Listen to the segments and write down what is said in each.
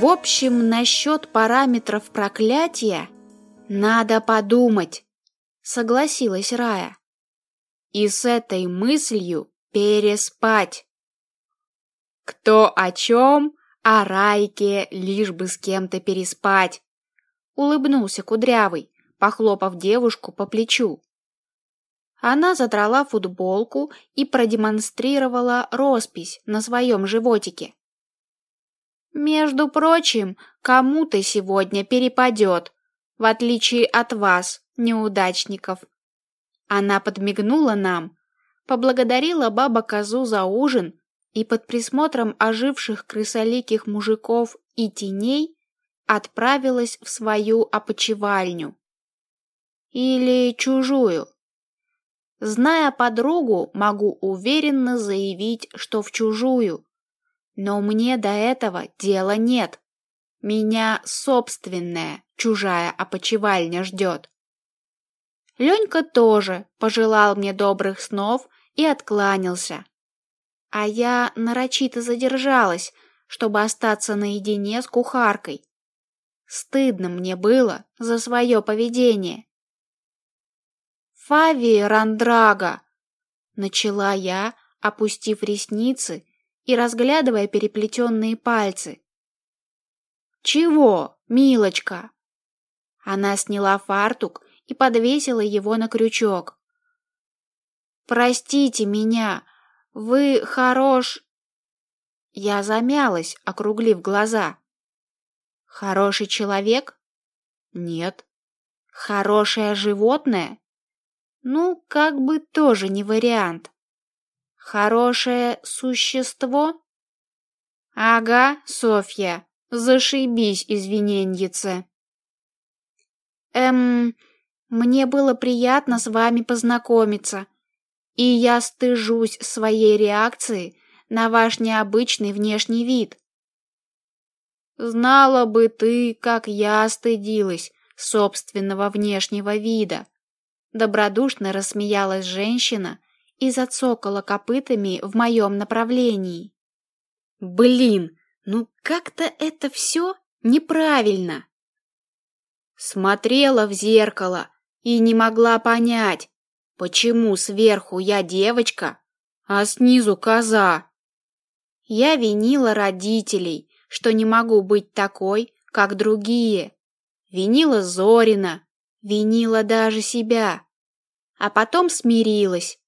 В общем, насчет параметров проклятия надо подумать, согласилась Рая. И с этой мыслью переспать. Кто о чем, о Райке, лишь бы с кем-то переспать. Улыбнулся Кудрявый, похлопав девушку по плечу. Она задрала футболку и продемонстрировала роспись на своем животике. «Между прочим, кому-то сегодня перепадет, в отличие от вас, неудачников». Она подмигнула нам, поблагодарила баба Козу за ужин и под присмотром оживших крысоликих мужиков и теней отправилась в свою опочивальню. Или чужую. Зная подругу, могу уверенно заявить, что в чужую. Но мне до этого дела нет. Меня собственная чужая опочивальня ждет. Ленька тоже пожелал мне добрых снов и откланялся. А я нарочито задержалась, чтобы остаться наедине с кухаркой. Стыдно мне было за свое поведение. Фави Рандрага!» Начала я, опустив ресницы и разглядывая переплетенные пальцы. «Чего, милочка?» Она сняла фартук и подвесила его на крючок. «Простите меня, вы хорош...» Я замялась, округлив глаза. «Хороший человек?» «Нет». «Хорошее животное?» Ну, как бы тоже не вариант. Хорошее существо? Ага, Софья, зашибись, извиненьице. Эм, мне было приятно с вами познакомиться, и я стыжусь своей реакции на ваш необычный внешний вид. Знала бы ты, как я стыдилась собственного внешнего вида. Добродушно рассмеялась женщина и зацокала копытами в моем направлении. Блин, ну как-то это все неправильно. Смотрела в зеркало и не могла понять, почему сверху я девочка, а снизу коза. Я винила родителей, что не могу быть такой, как другие. Винила Зорина, Винила даже себя. А потом смирилась.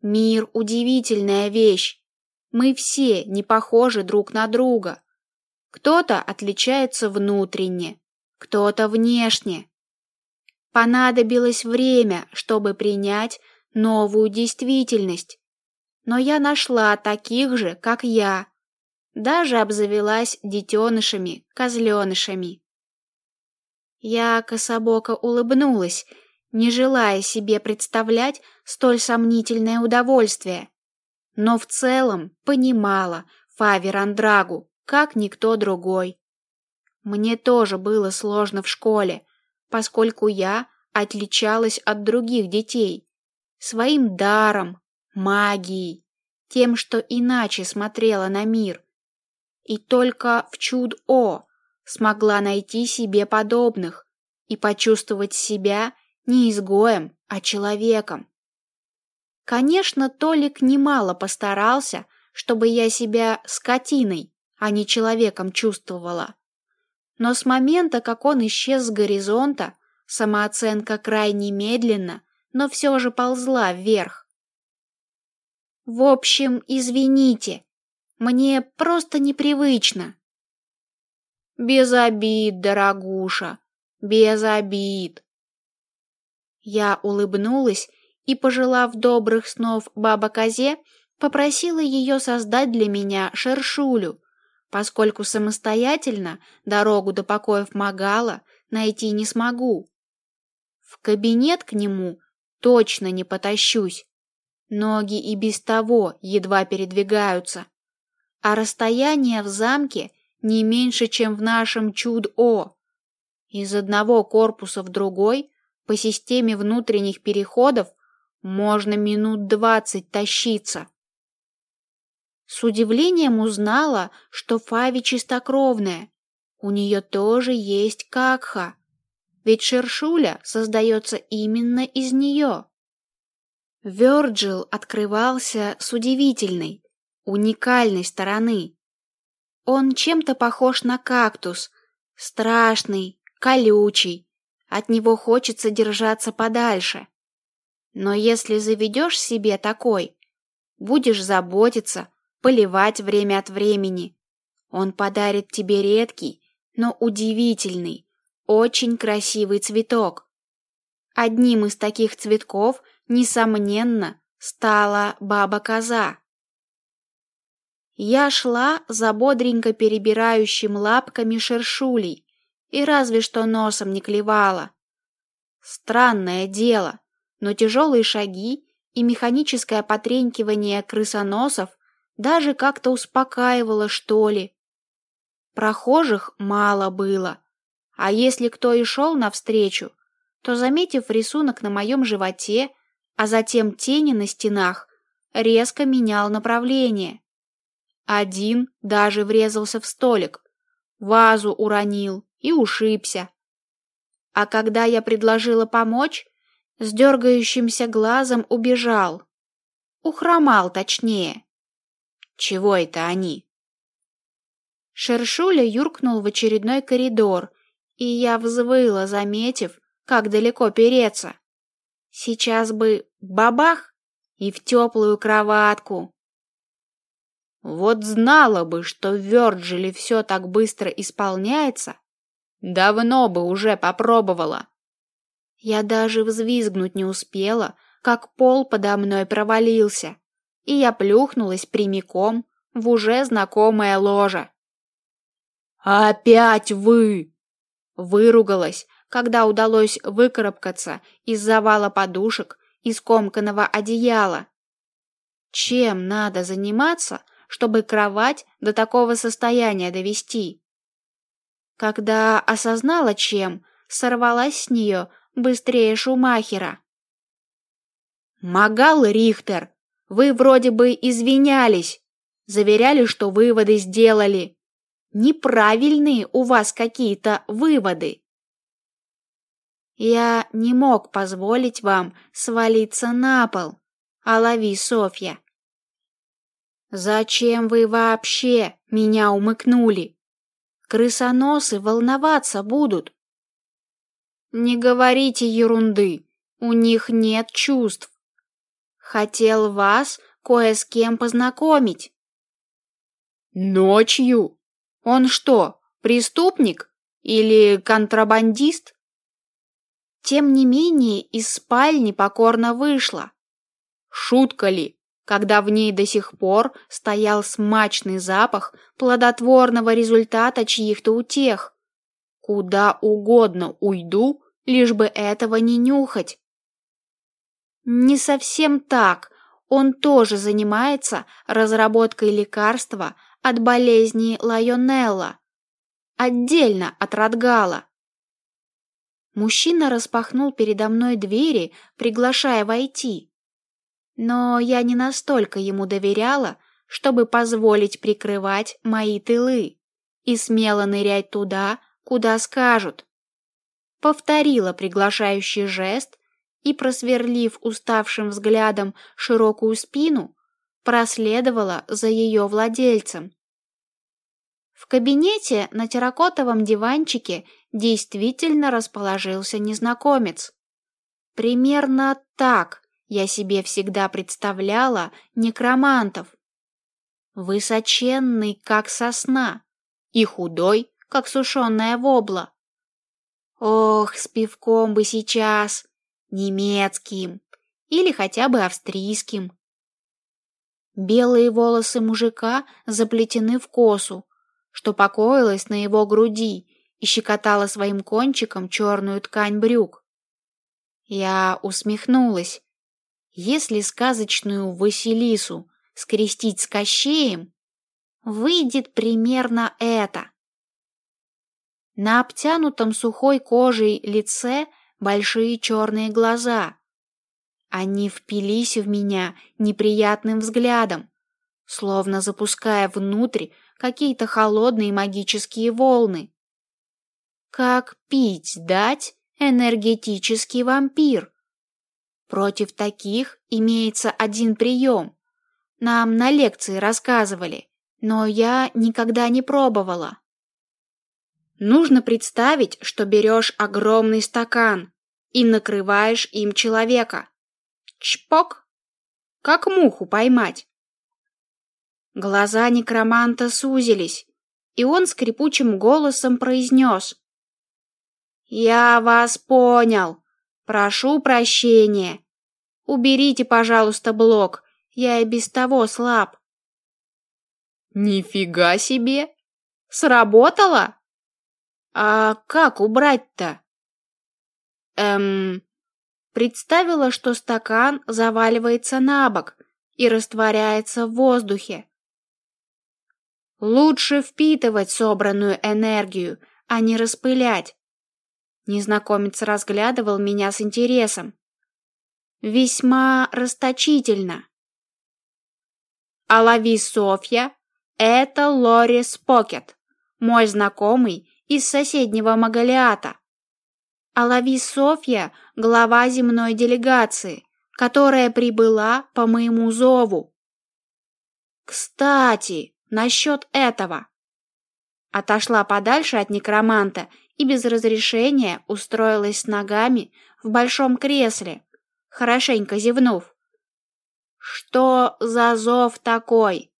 Мир — удивительная вещь. Мы все не похожи друг на друга. Кто-то отличается внутренне, кто-то внешне. Понадобилось время, чтобы принять новую действительность. Но я нашла таких же, как я. Даже обзавелась детенышами, козленышами. Я кособоко улыбнулась, не желая себе представлять столь сомнительное удовольствие. Но в целом понимала Фавер Андрагу, как никто другой. Мне тоже было сложно в школе, поскольку я отличалась от других детей своим даром, магией, тем, что иначе смотрела на мир. И только в чуд-о смогла найти себе подобных и почувствовать себя не изгоем, а человеком. Конечно, Толик немало постарался, чтобы я себя скотиной, а не человеком чувствовала. Но с момента, как он исчез с горизонта, самооценка крайне медленно, но все же ползла вверх. В общем, извините, мне просто непривычно. Без обид, дорогуша, без обид. Я улыбнулась и, пожелав добрых снов баба-козе, попросила ее создать для меня шершулю, поскольку самостоятельно дорогу до покоев Магала найти не смогу. В кабинет к нему точно не потащусь. Ноги и без того едва передвигаются. А расстояние в замке не меньше, чем в нашем чуд-О. Из одного корпуса в другой по системе внутренних переходов можно минут двадцать тащиться. С удивлением узнала, что Фави чистокровная, у нее тоже есть какха. Ведь шершуля создается именно из нее. Вёрджил открывался с удивительной, уникальной стороны. Он чем-то похож на кактус, страшный, колючий, от него хочется держаться подальше. Но если заведешь себе такой, будешь заботиться, поливать время от времени, он подарит тебе редкий, но удивительный, очень красивый цветок. Одним из таких цветков, несомненно, стала баба-коза. Я шла за бодренько перебирающим лапками шершулей и разве что носом не клевала. Странное дело, но тяжелые шаги и механическое потренькивание крысоносов даже как-то успокаивало, что ли. Прохожих мало было, а если кто и шел навстречу, то, заметив рисунок на моем животе, а затем тени на стенах, резко менял направление. Один даже врезался в столик, вазу уронил и ушибся. А когда я предложила помочь, с дергающимся глазом убежал. Ухромал точнее. Чего это они? Шершуля юркнул в очередной коридор, и я взвыла, заметив, как далеко переться. Сейчас бы бабах и в теплую кроватку. Вот знала бы, что в Вёрджиле все так быстро исполняется, давно бы уже попробовала. Я даже взвизгнуть не успела, как пол подо мной провалился, и я плюхнулась прямиком в уже знакомое ложе. «Опять вы!» Выругалась, когда удалось выкарабкаться из завала подушек и скомканного одеяла. Чем надо заниматься, чтобы кровать до такого состояния довести? Когда осознала чем, сорвалась с нее быстрее Шумахера. «Магал Рихтер, вы вроде бы извинялись, заверяли, что выводы сделали неправильные у вас какие-то выводы. Я не мог позволить вам свалиться на пол, Алави Софья. Зачем вы вообще меня умыкнули? Крысоносы волноваться будут. Не говорите ерунды, у них нет чувств. Хотел вас кое с кем познакомить. Ночью? Он что, преступник или контрабандист? Тем не менее, из спальни покорно вышла. Шутка ли, когда в ней до сих пор стоял смачный запах плодотворного результата чьих-то утех? Куда угодно уйду, лишь бы этого не нюхать. Не совсем так. Он тоже занимается разработкой лекарства от болезни Лайонелла, отдельно от Радгала. Мужчина распахнул передо мной двери, приглашая войти. Но я не настолько ему доверяла, чтобы позволить прикрывать мои тылы и смело нырять туда, куда скажут. Повторила приглашающий жест и, просверлив уставшим взглядом широкую спину, проследовала за ее владельцем. В кабинете на терракотовом диванчике действительно расположился незнакомец. Примерно так я себе всегда представляла некромантов. Высоченный, как сосна, и худой, как сушеная вобла. Ох, с пивком бы сейчас, немецким или хотя бы австрийским. Белые волосы мужика заплетены в косу, что покоилась на его груди и щекотала своим кончиком черную ткань брюк. Я усмехнулась. Если сказочную Василису скрестить с Кощеем, выйдет примерно это. На обтянутом сухой кожей лице большие черные глаза, они впились в меня неприятным взглядом, словно запуская внутрь какие-то холодные магические волны. как пить дать энергетический вампир. Против таких имеется один прием. Нам на лекции рассказывали, но я никогда не пробовала. Нужно представить, что берешь огромный стакан и накрываешь им человека. Чпок! Как муху поймать. Глаза некроманта сузились, и он скрипучим голосом произнес. «Я вас понял. Прошу прощения. Уберите, пожалуйста, блок. Я и без того слаб». «Нифига себе! Сработало?» «А как убрать-то?» «Эм...» Представила, что стакан заваливается на бок и растворяется в воздухе. Лучше впитывать собранную энергию, а не распылять. Незнакомец разглядывал меня с интересом. Весьма расточительно. Алави Софья — это Лори Спокет, мой знакомый из соседнего Магалиата. Алави Софья — глава земной делегации, которая прибыла по моему зову. Кстати, насчет этого. Отошла подальше от некроманта и без разрешения устроилась ногами в большом кресле, хорошенько зевнув. Что за зов такой?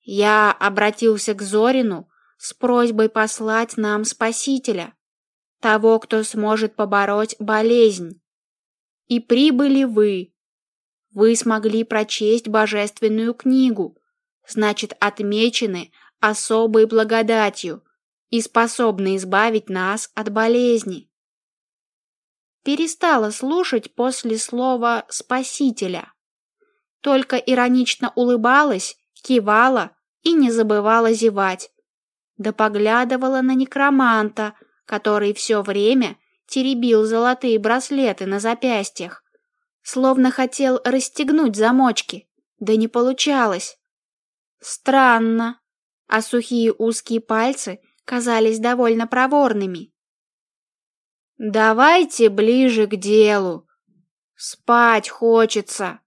Я обратился к Зорину с просьбой послать нам спасителя, того, кто сможет побороть болезнь. И прибыли вы. Вы смогли прочесть божественную книгу, значит, отмечены особой благодатью и способны избавить нас от болезни. Перестала слушать после слова «спасителя». Только иронично улыбалась, кивала и не забывала зевать. Да поглядывала на некроманта, который все время теребил золотые браслеты на запястьях, словно хотел расстегнуть замочки, да не получалось. Странно, а сухие узкие пальцы казались довольно проворными. «Давайте ближе к делу. Спать хочется».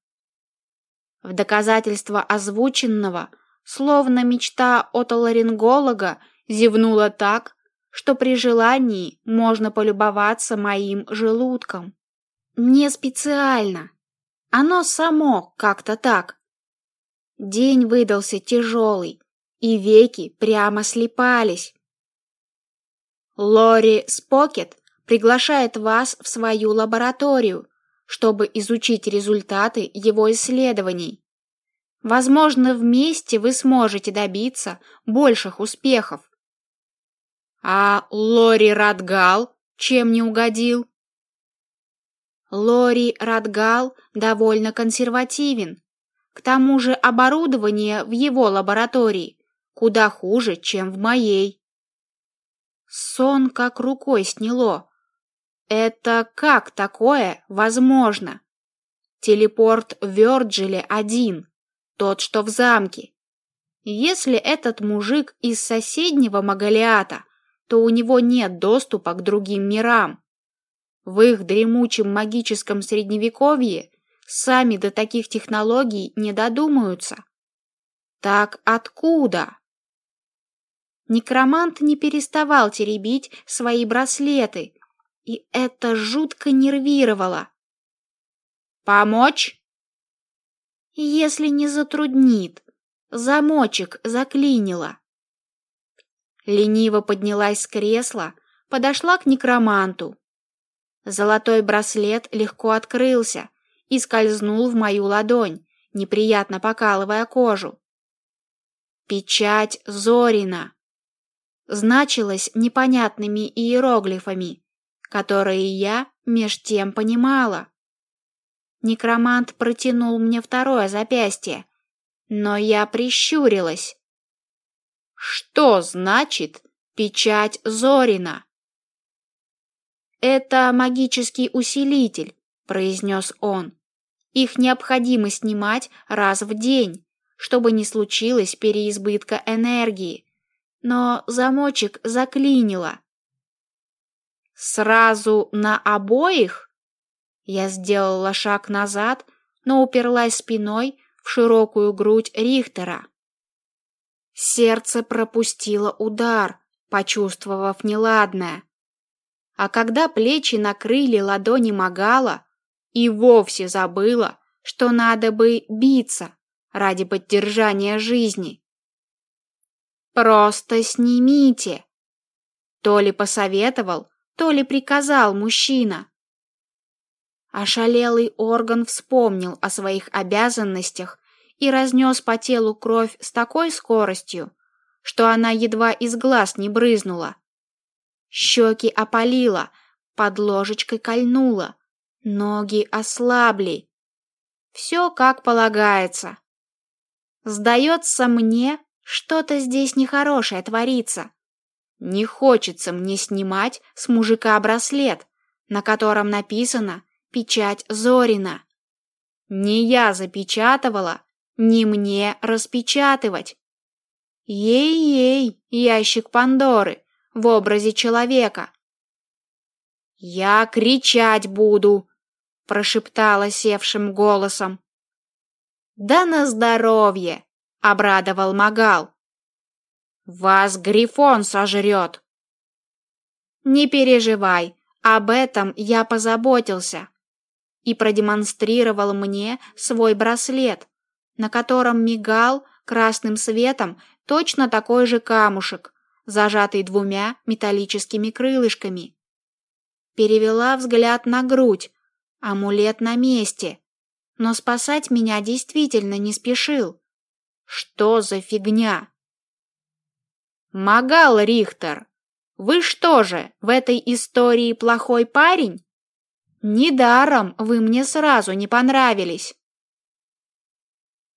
В доказательство озвученного, словно мечта отоларинголога, зевнула так, что при желании можно полюбоваться моим желудком. Не специально. Оно само как-то так. День выдался тяжелый, и веки прямо слипались. Лори Спокет приглашает вас в свою лабораторию, чтобы изучить результаты его исследований. Возможно, вместе вы сможете добиться больших успехов. А Лори Радгал чем не угодил? Лори Радгал довольно консервативен. К тому же оборудование в его лаборатории куда хуже, чем в моей. Сон как рукой сняло. Это как такое возможно? Телепорт в Вёрджиле один, тот, что в замке. Если этот мужик из соседнего Магалиата, то у него нет доступа к другим мирам. В их дремучем магическом средневековье сами до таких технологий не додумаются. Так откуда? Некромант не переставал теребить свои браслеты, и это жутко нервировало. «Помочь?» «Если не затруднит. Замочек заклинило». Лениво поднялась с кресла, подошла к некроманту. Золотой браслет легко открылся и скользнул в мою ладонь, неприятно покалывая кожу. Печать Зорина значилось непонятными иероглифами, которые я меж тем понимала. Некромант протянул мне второе запястье, но я прищурилась. Что значит печать Зорина? Это магический усилитель, произнес он. Их необходимо снимать раз в день, чтобы не случилось переизбытка энергии но замочек заклинило. «Сразу на обоих?» Я сделала шаг назад, но уперлась спиной в широкую грудь Рихтера. Сердце пропустило удар, почувствовав неладное. А когда плечи накрыли ладони Магала, и вовсе забыла, что надо бы биться ради поддержания жизни. Просто снимите. То ли посоветовал, то ли приказал мужчина. Ошалелый орган вспомнил о своих обязанностях и разнес по телу кровь с такой скоростью, что она едва из глаз не брызнула. Щеки опалило, под ложечкой кольнуло, ноги ослабли. Все как полагается. Сдается мне, что-то здесь нехорошее творится. Не хочется мне снимать с мужика браслет, на котором написано «Печать Зорина». Не я запечатывала, не мне распечатывать. Ей-ей, ящик Пандоры в образе человека. «Я кричать буду!» — прошептала севшим голосом. «Да на здоровье!» — обрадовал Магал. «Вас Грифон сожрет!» «Не переживай, об этом я позаботился!» И продемонстрировал мне свой браслет, на котором мигал красным светом точно такой же камушек, зажатый двумя металлическими крылышками. Перевела взгляд на грудь, амулет на месте, но спасать меня действительно не спешил. Что за фигня? Магал Рихтер, вы что же, в этой истории плохой парень? Недаром вы мне сразу не понравились.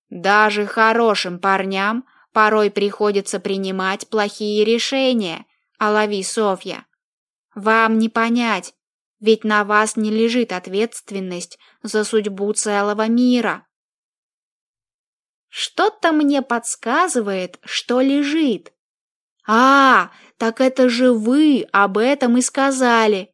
Даже хорошим парням порой приходится принимать плохие решения, Алави Софья. Вам не понять, ведь на вас не лежит ответственность за судьбу целого мира. Что-то мне подсказывает, что лежит. А, так это же вы об этом и сказали.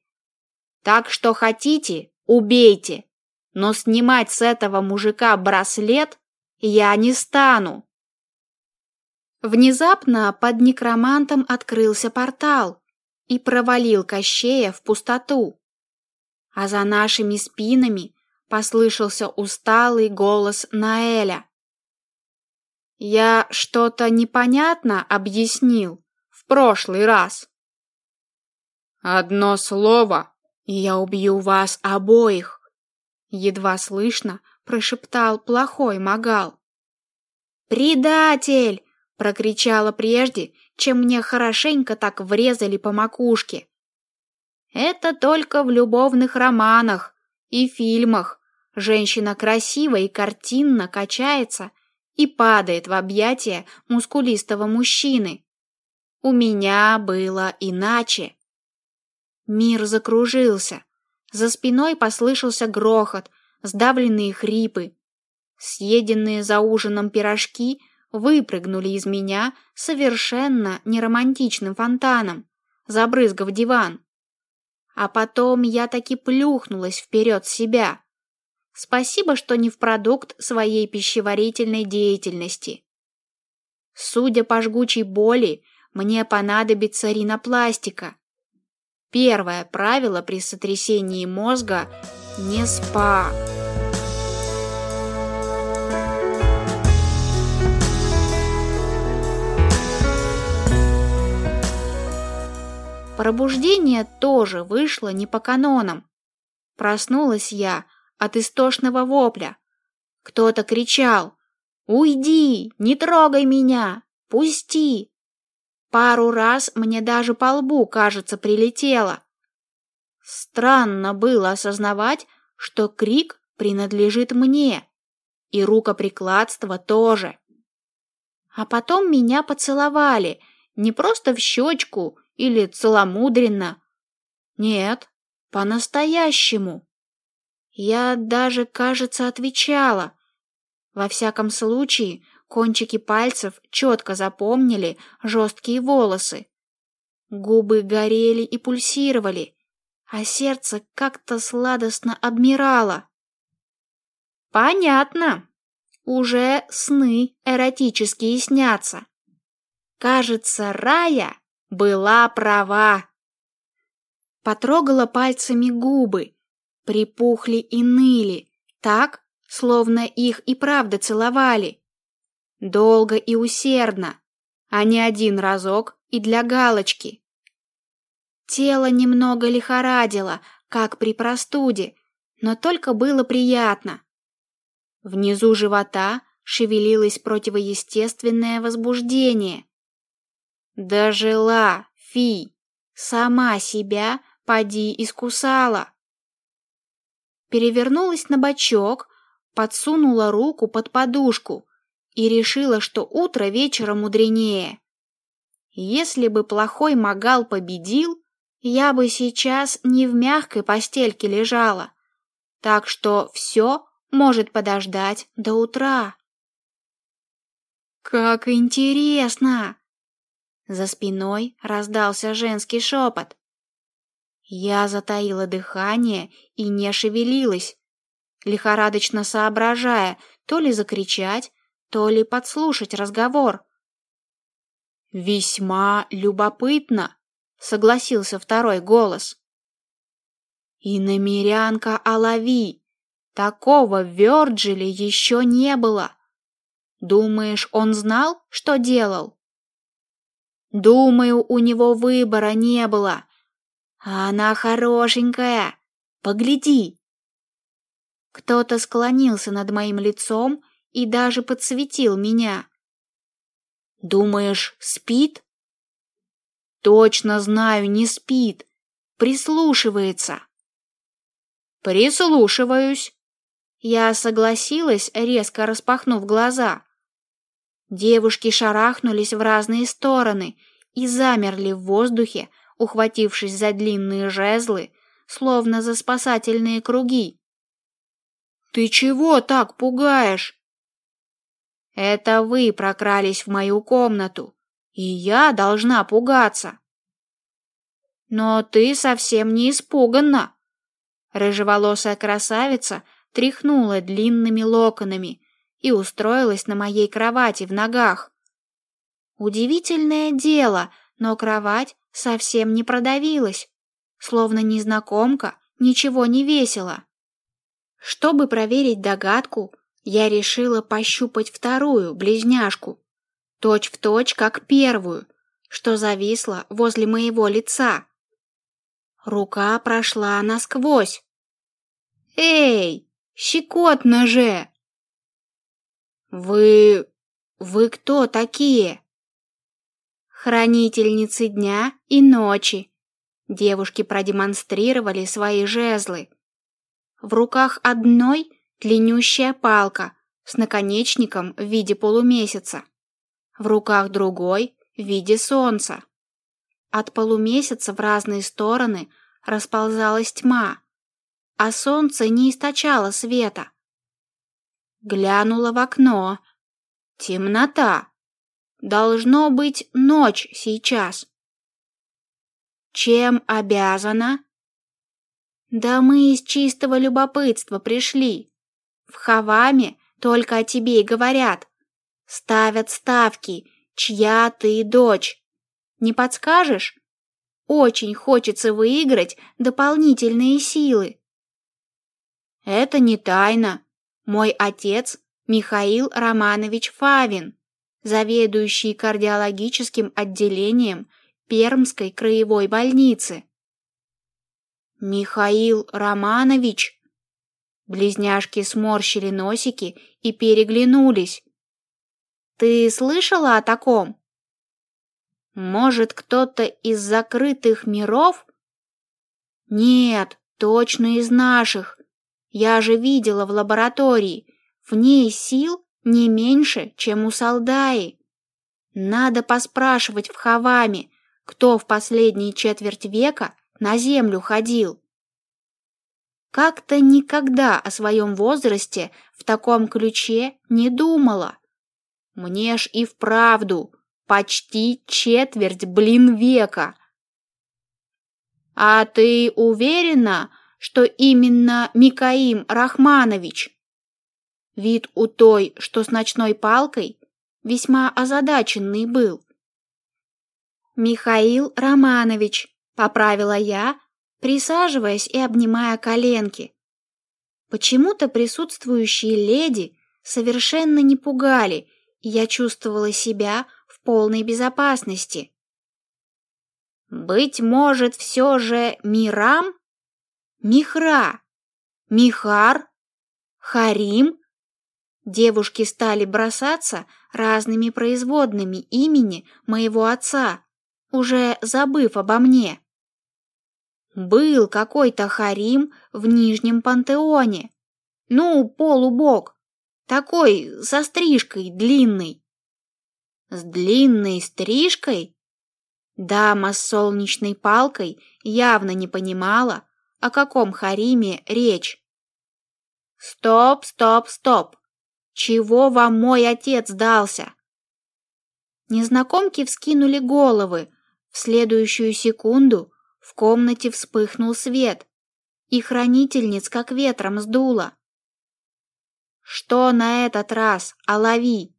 Так что хотите, убейте, но снимать с этого мужика браслет я не стану. Внезапно под некромантом открылся портал и провалил Кощея в пустоту а за нашими спинами послышался усталый голос Наэля. Я что-то непонятно объяснил в прошлый раз. Одно слово, и я убью вас обоих, едва слышно прошептал плохой Магал. Предатель, прокричала прежде, чем мне хорошенько так врезали по макушке. Это только в любовных романах и фильмах женщина красиво и картинно качается и падает в объятия мускулистого мужчины. У меня было иначе. Мир закружился. За спиной послышался грохот, сдавленные хрипы. Съеденные за ужином пирожки выпрыгнули из меня совершенно неромантичным фонтаном, забрызгав диван. А потом я таки плюхнулась вперед себя. Спасибо, что не в продукт своей пищеварительной деятельности. Судя по жгучей боли, мне понадобится ринопластика. Первое правило при сотрясении мозга – не спа. Пробуждение тоже вышло не по канонам. Проснулась я от истошного вопля. Кто-то кричал «Уйди! Не трогай меня! Пусти!» Пару раз мне даже по лбу, кажется, прилетело. Странно было осознавать, что крик принадлежит мне, и рукоприкладство тоже. А потом меня поцеловали, не просто в щечку или целомудренно. Нет, по-настоящему. Я даже, кажется, отвечала. Во всяком случае, Кончики пальцев четко запомнили жесткие волосы. Губы горели и пульсировали, а сердце как-то сладостно обмирало. Понятно. Уже сны эротические снятся. Кажется, Рая была права. Потрогала пальцами губы, припухли и ныли, так, словно их и правда целовали. Долго и усердно, а не один разок и для галочки. Тело немного лихорадило, как при простуде, но только было приятно. Внизу живота шевелилось противоестественное возбуждение. Дожила, фи, сама себя поди искусала. Перевернулась на бочок, подсунула руку под подушку и решила, что утро вечера мудренее. Если бы плохой Магал победил, я бы сейчас не в мягкой постельке лежала. Так что все может подождать до утра. Как интересно! За спиной раздался женский шепот. Я затаила дыхание и не шевелилась, лихорадочно соображая, то ли закричать, то ли подслушать разговор. Весьма любопытно, согласился второй голос. И намерянка Алави, такого в Вёрджиле еще не было. Думаешь, он знал, что делал? Думаю, у него выбора не было. Она хорошенькая. Погляди. Кто-то склонился над моим лицом и даже подсветил меня. Думаешь, спит? Точно знаю, не спит. Прислушивается. Прислушиваюсь. Я согласилась, резко распахнув глаза. Девушки шарахнулись в разные стороны и замерли в воздухе, ухватившись за длинные жезлы, словно за спасательные круги. «Ты чего так пугаешь?» Это вы прокрались в мою комнату, и я должна пугаться. Но ты совсем не испуганна. Рыжеволосая красавица тряхнула длинными локонами и устроилась на моей кровати в ногах. Удивительное дело, но кровать совсем не продавилась, словно незнакомка ничего не весила. Чтобы проверить догадку, я решила пощупать вторую, близняшку, точь в точь, как первую, что зависла возле моего лица. Рука прошла насквозь. «Эй, щекотно же!» «Вы... вы кто такие?» «Хранительницы дня и ночи». Девушки продемонстрировали свои жезлы. В руках одной длиннющая палка с наконечником в виде полумесяца, в руках другой в виде солнца. От полумесяца в разные стороны расползалась тьма, а солнце не источало света. Глянула в окно. Темнота. Должно быть ночь сейчас. Чем обязана? Да мы из чистого любопытства пришли. В Хаваме только о тебе и говорят. Ставят ставки, чья ты дочь. Не подскажешь? Очень хочется выиграть дополнительные силы. Это не тайна. Мой отец Михаил Романович Фавин, заведующий кардиологическим отделением Пермской краевой больницы. Михаил Романович Близняшки сморщили носики и переглянулись. Ты слышала о таком? Может, кто-то из закрытых миров? Нет, точно из наших. Я же видела в лаборатории. В ней сил не меньше, чем у Салдаи. Надо поспрашивать в Хаваме, кто в последние четверть века на землю ходил. Как-то никогда о своем возрасте в таком ключе не думала. Мне ж и вправду почти четверть, блин, века. А ты уверена, что именно Микаим Рахманович? Вид у той, что с ночной палкой, весьма озадаченный был. Михаил Романович, поправила я, присаживаясь и обнимая коленки. Почему-то присутствующие леди совершенно не пугали, и я чувствовала себя в полной безопасности. Быть может, все же Мирам? Михра? Михар? Харим? Девушки стали бросаться разными производными имени моего отца, уже забыв обо мне. Был какой-то Харим в Нижнем Пантеоне. Ну, полубог. Такой, со стрижкой длинной. С длинной стрижкой? Дама с солнечной палкой явно не понимала, о каком Хариме речь. Стоп, стоп, стоп. Чего вам мой отец дался? Незнакомки вскинули головы. В следующую секунду в комнате вспыхнул свет, и хранительниц как ветром сдуло. Что на этот раз, Алави?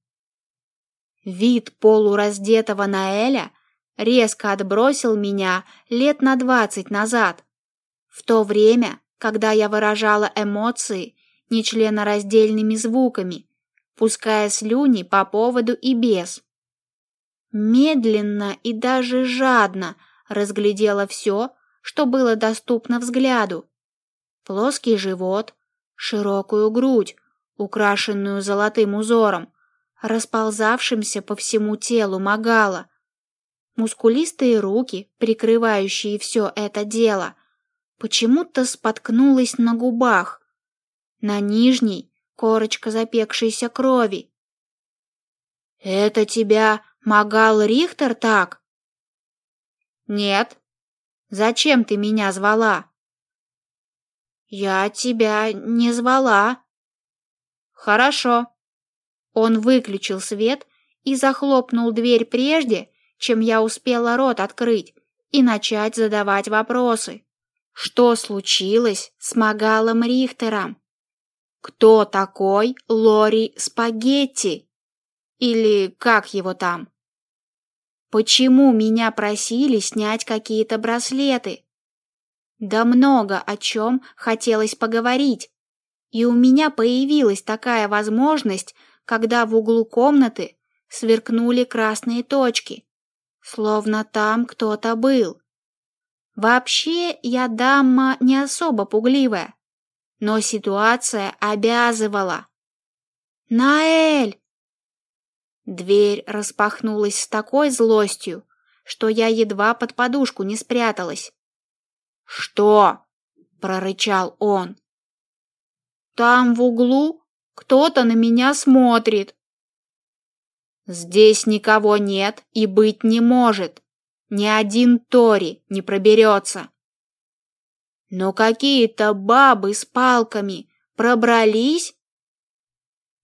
Вид полураздетого Наэля резко отбросил меня лет на двадцать назад, в то время, когда я выражала эмоции нечленораздельными звуками, пуская слюни по поводу и без. Медленно и даже жадно разглядела все, что было доступно взгляду. Плоский живот, широкую грудь, украшенную золотым узором, расползавшимся по всему телу Магала, мускулистые руки, прикрывающие все это дело, почему-то споткнулась на губах, на нижней корочка запекшейся крови. «Это тебя Магал Рихтер так?» «Нет. Зачем ты меня звала?» «Я тебя не звала». «Хорошо». Он выключил свет и захлопнул дверь прежде, чем я успела рот открыть и начать задавать вопросы. Что случилось с Магалом Рихтером? Кто такой Лори Спагетти? Или как его там? Почему меня просили снять какие-то браслеты? Да много о чем хотелось поговорить. И у меня появилась такая возможность, когда в углу комнаты сверкнули красные точки словно там кто-то был. Вообще, я дама не особо пугливая, но ситуация обязывала. «Наэль!» Дверь распахнулась с такой злостью, что я едва под подушку не спряталась. «Что?» — прорычал он. «Там в углу кто-то на меня смотрит», Здесь никого нет и быть не может. Ни один Тори не проберется. Но какие-то бабы с палками пробрались.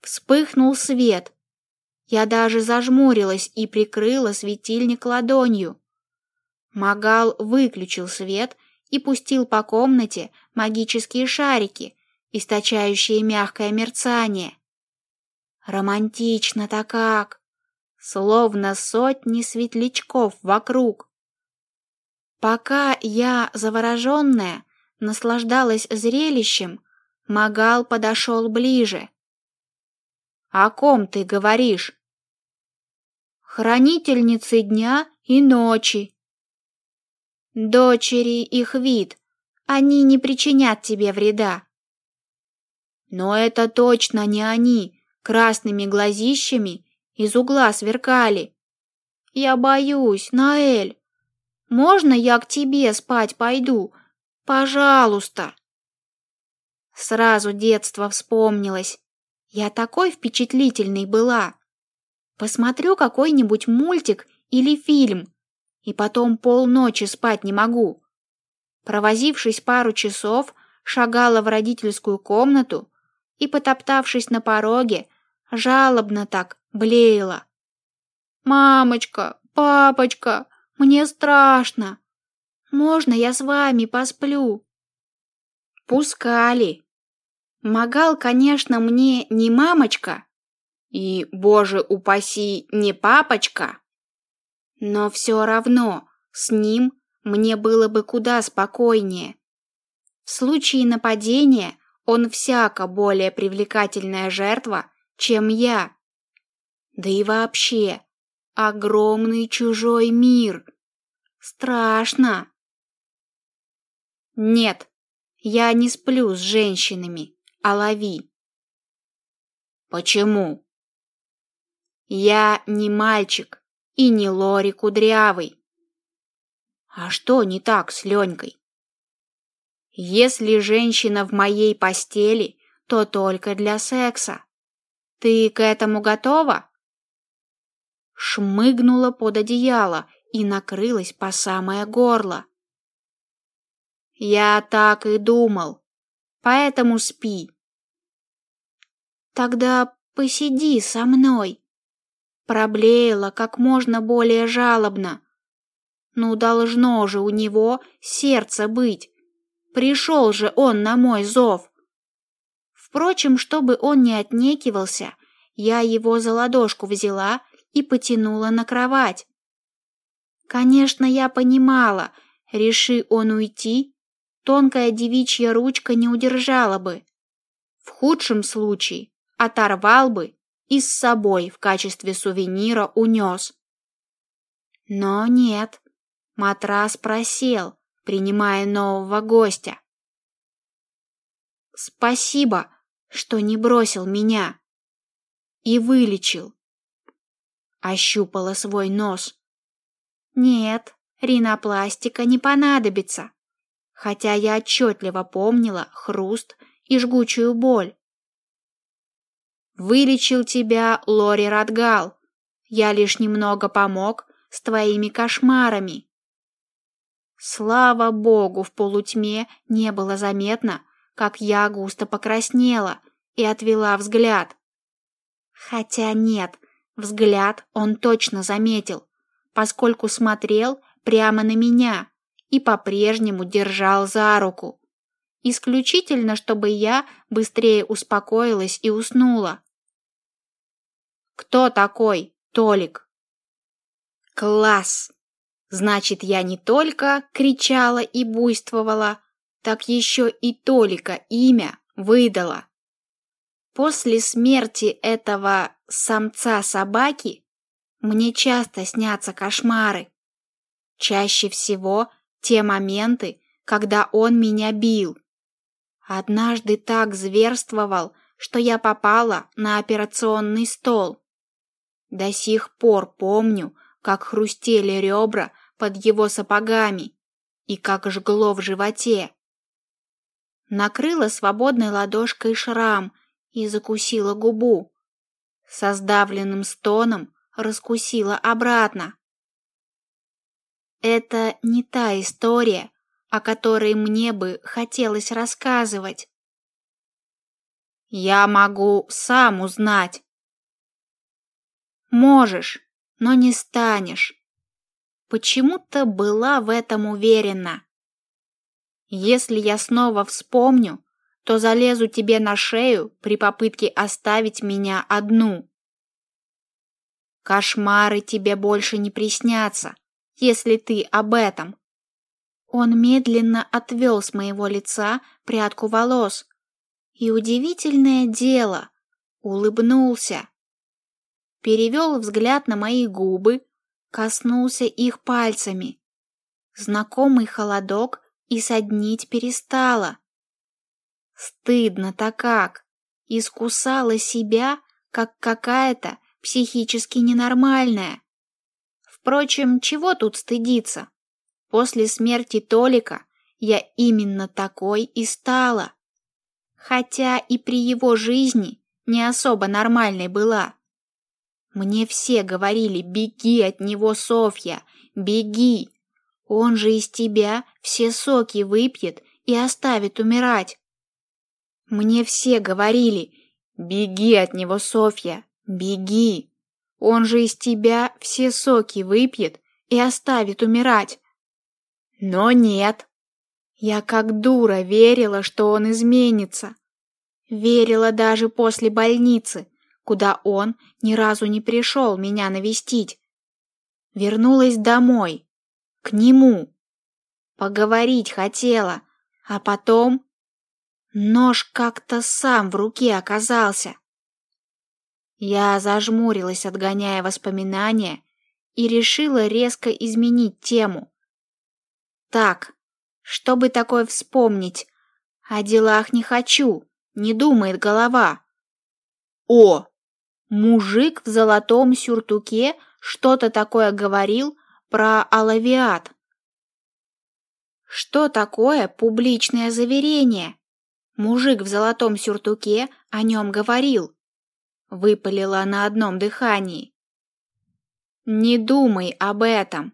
Вспыхнул свет. Я даже зажмурилась и прикрыла светильник ладонью. Магал выключил свет и пустил по комнате магические шарики, источающие мягкое мерцание. Романтично-то как! словно сотни светлячков вокруг. Пока я, завороженная, наслаждалась зрелищем, Магал подошел ближе. «О ком ты говоришь?» «Хранительницы дня и ночи». «Дочери их вид, они не причинят тебе вреда». «Но это точно не они, красными глазищами из угла сверкали. Я боюсь, Наэль. Можно я к тебе спать пойду? Пожалуйста. Сразу детство вспомнилось. Я такой впечатлительной была. Посмотрю какой-нибудь мультик или фильм, и потом полночи спать не могу. Провозившись пару часов, шагала в родительскую комнату и, потоптавшись на пороге, жалобно так блеяла. «Мамочка, папочка, мне страшно. Можно я с вами посплю?» Пускали. Магал, конечно, мне не мамочка и, боже упаси, не папочка, но все равно с ним мне было бы куда спокойнее. В случае нападения он всяко более привлекательная жертва, чем я. Да и вообще, огромный чужой мир. Страшно. Нет, я не сплю с женщинами, а лови. Почему? Я не мальчик и не Лори Кудрявый. А что не так с Ленькой? Если женщина в моей постели, то только для секса. Ты к этому готова? Шмыгнула под одеяло и накрылась по самое горло. Я так и думал. Поэтому спи. Тогда посиди со мной. Проблеяла как можно более жалобно, ну, должно же у него сердце быть. Пришел же он на мой зов. Впрочем, чтобы он не отнекивался, я его за ладошку взяла и потянула на кровать. Конечно, я понимала, реши он уйти, тонкая девичья ручка не удержала бы. В худшем случае оторвал бы и с собой в качестве сувенира унес. Но нет, Матрас просел, принимая нового гостя. Спасибо, что не бросил меня. И вылечил. Ощупала свой нос. Нет, ринопластика не понадобится. Хотя я отчетливо помнила хруст и жгучую боль. Вылечил тебя Лори Радгал. Я лишь немного помог с твоими кошмарами. Слава богу, в полутьме не было заметно, как я густо покраснела и отвела взгляд. Хотя нет, взгляд он точно заметил, поскольку смотрел прямо на меня и по-прежнему держал за руку. Исключительно, чтобы я быстрее успокоилась и уснула. «Кто такой, Толик?» «Класс!» Значит, я не только кричала и буйствовала, так еще и Толика имя выдала. После смерти этого самца собаки мне часто снятся кошмары. Чаще всего те моменты, когда он меня бил. Однажды так зверствовал, что я попала на операционный стол. До сих пор помню, как хрустели ребра под его сапогами и как жгло в животе. Накрыла свободной ладошкой шрам и закусила губу. Со сдавленным стоном раскусила обратно. Это не та история, о которой мне бы хотелось рассказывать. Я могу сам узнать. Можешь, но не станешь. Почему-то была в этом уверена. Если я снова вспомню, то залезу тебе на шею при попытке оставить меня одну. Кошмары тебе больше не приснятся, если ты об этом. Он медленно отвел с моего лица прядку волос. И удивительное дело, улыбнулся перевел взгляд на мои губы, коснулся их пальцами. Знакомый холодок и соднить перестало. Стыдно-то как! Искусала себя, как какая-то психически ненормальная. Впрочем, чего тут стыдиться? После смерти Толика я именно такой и стала. Хотя и при его жизни не особо нормальной была. Мне все говорили, беги от него, Софья, беги. Он же из тебя все соки выпьет и оставит умирать. Мне все говорили, беги от него, Софья, беги. Он же из тебя все соки выпьет и оставит умирать. Но нет. Я как дура верила, что он изменится. Верила даже после больницы, куда он ни разу не пришел меня навестить. Вернулась домой, к нему. Поговорить хотела, а потом нож как-то сам в руке оказался. Я зажмурилась, отгоняя воспоминания, и решила резко изменить тему. Так, чтобы такое вспомнить, о делах не хочу, не думает голова. О, мужик в золотом сюртуке что-то такое говорил про алавиат. Что такое публичное заверение? Мужик в золотом сюртуке о нем говорил. Выпалила на одном дыхании. Не думай об этом.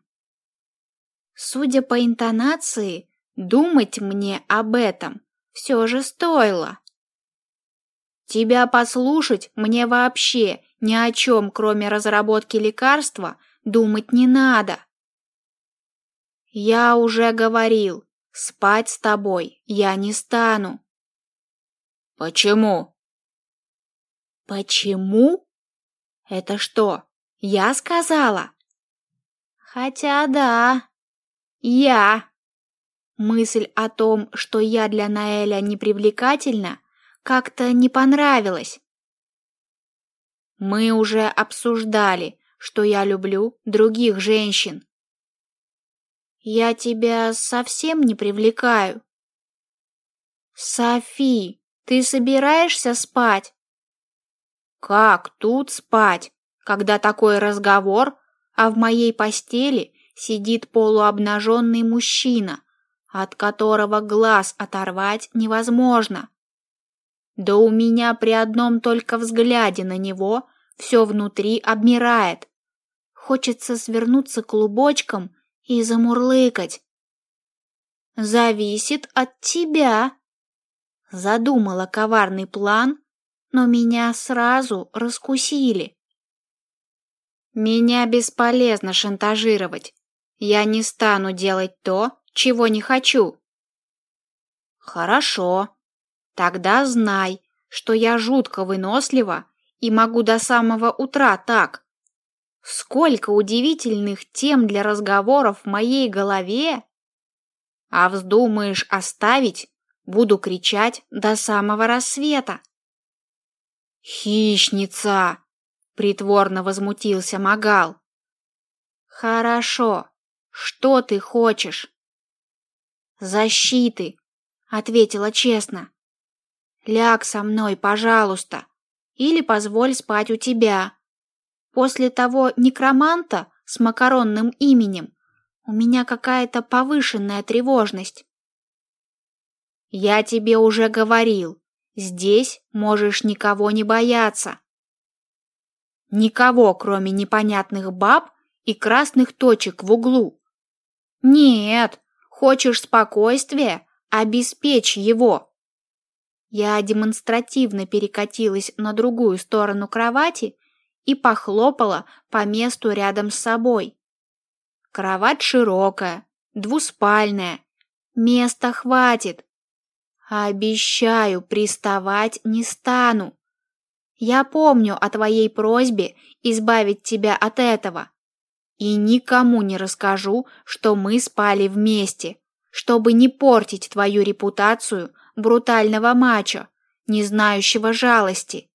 Судя по интонации, думать мне об этом все же стоило. Тебя послушать мне вообще ни о чем, кроме разработки лекарства, думать не надо. Я уже говорил, спать с тобой я не стану. Почему? Почему? Это что, я сказала? Хотя да, я. Мысль о том, что я для Наэля непривлекательна, как-то не понравилась. Мы уже обсуждали, что я люблю других женщин. Я тебя совсем не привлекаю. Софи, ты собираешься спать? Как тут спать, когда такой разговор, а в моей постели сидит полуобнаженный мужчина, от которого глаз оторвать невозможно? Да у меня при одном только взгляде на него все внутри обмирает. Хочется свернуться клубочком и замурлыкать. Зависит от тебя. Задумала коварный план, но меня сразу раскусили. Меня бесполезно шантажировать. Я не стану делать то, чего не хочу. Хорошо. Тогда знай, что я жутко вынослива и могу до самого утра так. Сколько удивительных тем для разговоров в моей голове. А вздумаешь оставить, буду кричать до самого рассвета. «Хищница!» — притворно возмутился Магал. «Хорошо. Что ты хочешь?» «Защиты», — ответила честно. «Ляг со мной, пожалуйста, или позволь спать у тебя. После того некроманта с макаронным именем у меня какая-то повышенная тревожность». «Я тебе уже говорил, Здесь можешь никого не бояться. Никого, кроме непонятных баб и красных точек в углу. Нет, хочешь спокойствия, обеспечь его. Я демонстративно перекатилась на другую сторону кровати и похлопала по месту рядом с собой. Кровать широкая, двуспальная. Места хватит. Обещаю, приставать не стану. Я помню о твоей просьбе избавить тебя от этого. И никому не расскажу, что мы спали вместе, чтобы не портить твою репутацию брутального мачо, не знающего жалости.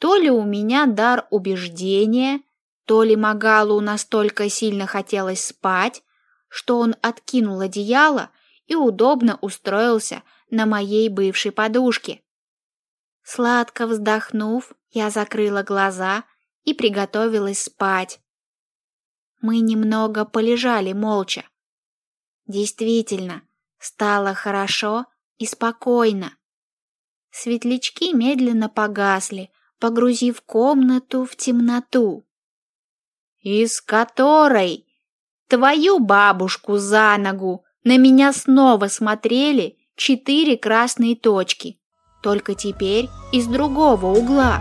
То ли у меня дар убеждения, то ли Магалу настолько сильно хотелось спать, что он откинул одеяло и удобно устроился на моей бывшей подушке. Сладко вздохнув, я закрыла глаза и приготовилась спать. Мы немного полежали молча. Действительно, стало хорошо и спокойно. Светлячки медленно погасли, погрузив комнату в темноту. «Из которой твою бабушку за ногу на меня снова смотрели четыре красные точки, только теперь из другого угла.